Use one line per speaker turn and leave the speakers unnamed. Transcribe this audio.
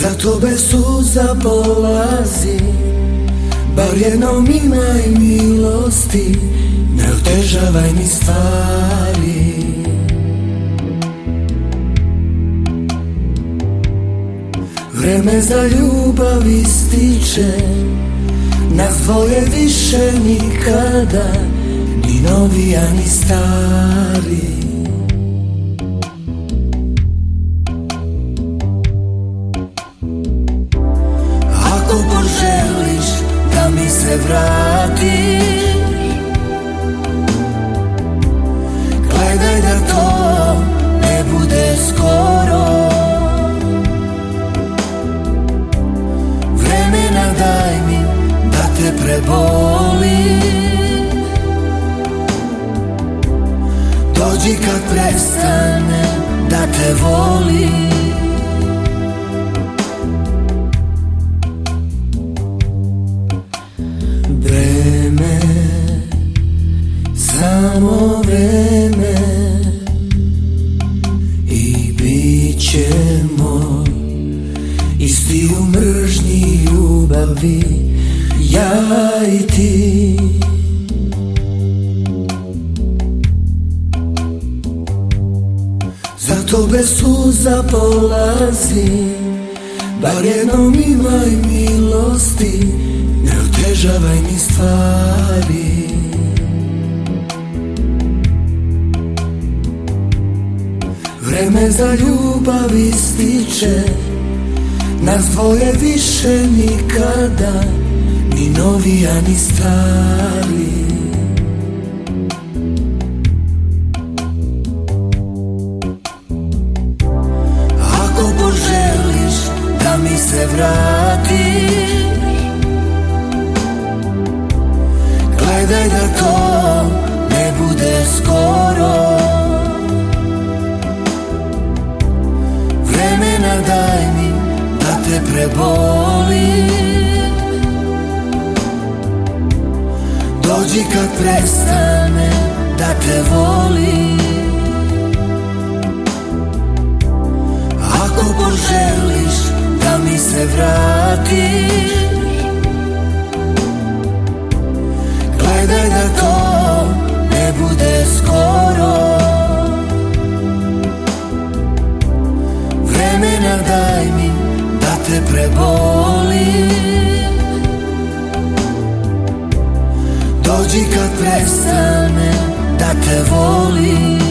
Zato bez suza polazi Bar jednom imaj milosti Ne otežavaj mi stvari. Vreme za ljubav ističe Na svoje više nikada Ni novija ni stari vratiš Gledaj da to ne bude skoro. Vremena daj mi da te preboli. Dođi kad prestane da te volim samo vreme I bit ćemo Isti u mržnji ljubavi Ja i ti. Zato bez suza polazi Bar jednom imaj milosti Ne otežavaj mi stvari Vreme za ljubav ističe Nas dvoje više nikada Ni novija ni stari. Ako poželiš da mi se vratiš Gledaj da to ne bude skoro te preboli. Dođi kad prestane da te volim Ako poželiš preboli. Dođi kad prestane da te volim